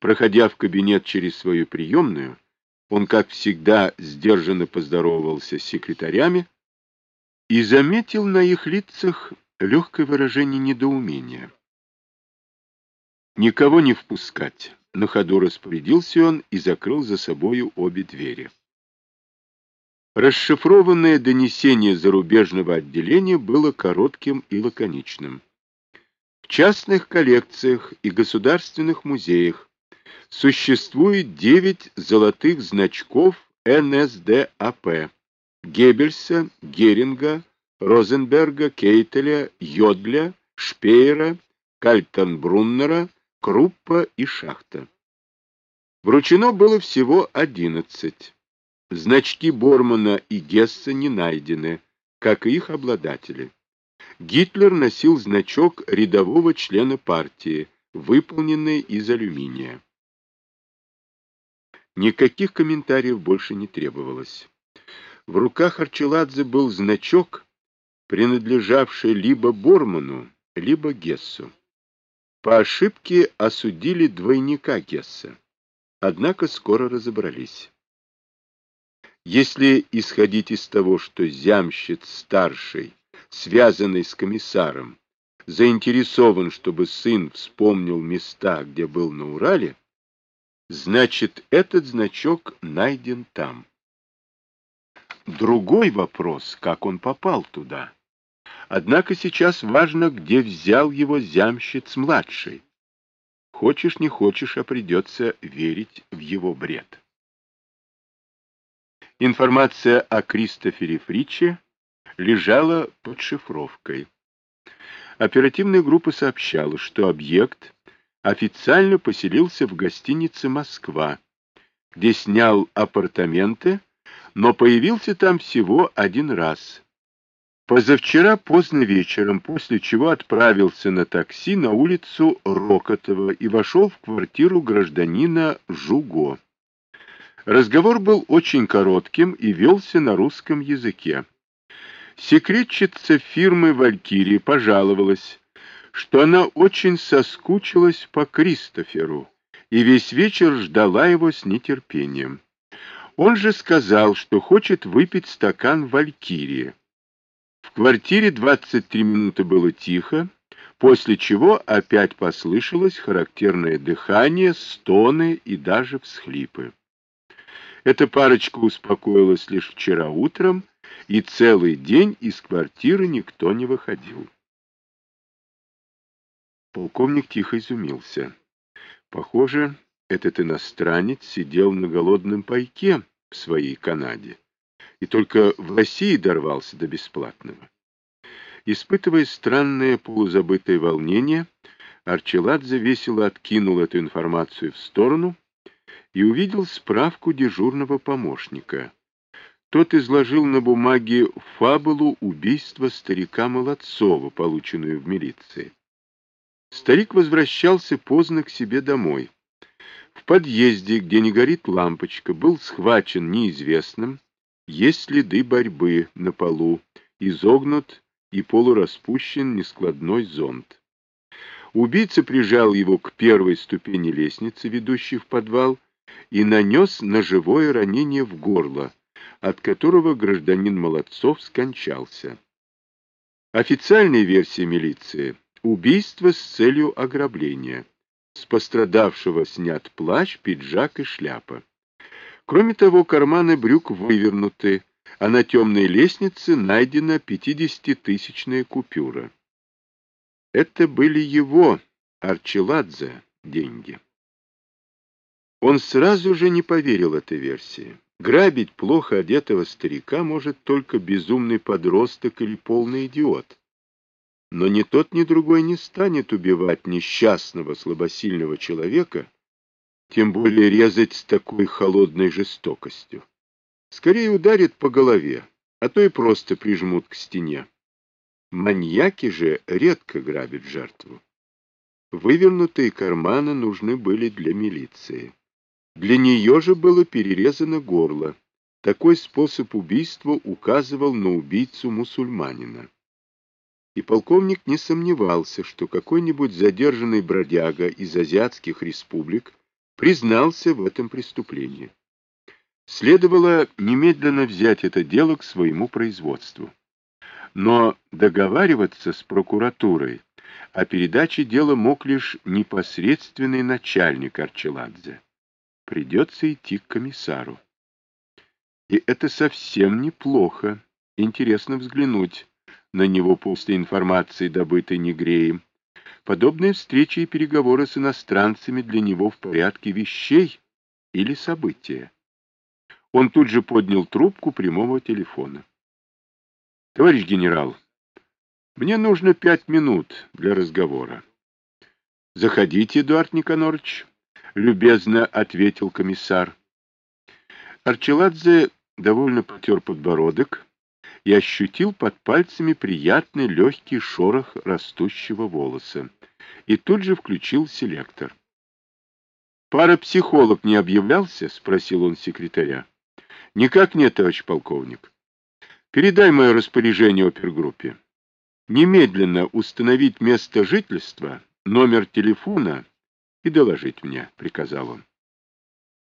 Проходя в кабинет через свою приемную, он, как всегда, сдержанно поздоровался с секретарями и заметил на их лицах легкое выражение недоумения. Никого не впускать. На ходу распорядился он и закрыл за собою обе двери. Расшифрованное донесение зарубежного отделения было коротким и лаконичным. В частных коллекциях и государственных музеях существует девять золотых значков НСДАП Геббельса, Геринга, Розенберга, Кейтеля, Йодля, Шпеера, Кальтенбруннера, Круппа и Шахта. Вручено было всего одиннадцать. Значки Бормана и Гесса не найдены, как и их обладатели. Гитлер носил значок рядового члена партии, выполненный из алюминия. Никаких комментариев больше не требовалось. В руках Арчеладзе был значок, принадлежавший либо Борману, либо Гессу. По ошибке осудили двойника Гесса, однако скоро разобрались. Если исходить из того, что Зямщиц-старший, связанный с комиссаром, заинтересован, чтобы сын вспомнил места, где был на Урале, значит, этот значок найден там. Другой вопрос, как он попал туда. Однако сейчас важно, где взял его Зямщиц-младший. Хочешь, не хочешь, а придется верить в его бред. Информация о Кристофере Фриче лежала под шифровкой. Оперативная группа сообщала, что объект официально поселился в гостинице «Москва», где снял апартаменты, но появился там всего один раз. Позавчера поздно вечером, после чего отправился на такси на улицу Рокотова и вошел в квартиру гражданина Жуго. Разговор был очень коротким и велся на русском языке. Секретчица фирмы «Валькирии» пожаловалась, что она очень соскучилась по Кристоферу и весь вечер ждала его с нетерпением. Он же сказал, что хочет выпить стакан «Валькирии». В квартире 23 минуты было тихо, после чего опять послышалось характерное дыхание, стоны и даже всхлипы. Эта парочка успокоилась лишь вчера утром, и целый день из квартиры никто не выходил. Полковник тихо изумился. Похоже, этот иностранец сидел на голодном пайке в своей Канаде и только в России дорвался до бесплатного. Испытывая странное полузабытое волнение, Арчеладзе весело откинул эту информацию в сторону и увидел справку дежурного помощника. Тот изложил на бумаге фабулу убийства старика Молодцова, полученную в милиции. Старик возвращался поздно к себе домой. В подъезде, где не горит лампочка, был схвачен неизвестным, есть следы борьбы на полу, изогнут и полураспущен нескладной зонт. Убийца прижал его к первой ступени лестницы, ведущей в подвал, и нанес ножевое ранение в горло, от которого гражданин Молодцов скончался. Официальная версия милиции – убийство с целью ограбления. С пострадавшего снят плащ, пиджак и шляпа. Кроме того, карманы брюк вывернуты, а на темной лестнице найдена 50-тысячная купюра. Это были его, Арчеладзе, деньги. Он сразу же не поверил этой версии. Грабить плохо одетого старика может только безумный подросток или полный идиот. Но ни тот, ни другой не станет убивать несчастного, слабосильного человека, тем более резать с такой холодной жестокостью. Скорее ударит по голове, а то и просто прижмут к стене. Маньяки же редко грабят жертву. Вывернутые карманы нужны были для милиции. Для нее же было перерезано горло. Такой способ убийства указывал на убийцу мусульманина. И полковник не сомневался, что какой-нибудь задержанный бродяга из азиатских республик признался в этом преступлении. Следовало немедленно взять это дело к своему производству. Но договариваться с прокуратурой о передаче дела мог лишь непосредственный начальник Арчеладзе. Придется идти к комиссару. И это совсем неплохо. Интересно взглянуть на него после информации, добытой Негреем. Подобные встречи и переговоры с иностранцами для него в порядке вещей или события. Он тут же поднял трубку прямого телефона. Товарищ генерал, мне нужно пять минут для разговора. Заходите, Эдуард Никонорович, любезно ответил комиссар. Арчеладзе довольно потер подбородок и ощутил под пальцами приятный легкий шорох растущего волоса. И тут же включил селектор. «Парапсихолог не объявлялся?» — спросил он секретаря. «Никак нет, товарищ полковник. Передай мое распоряжение опергруппе. Немедленно установить место жительства, номер телефона и доложить мне», — приказал он.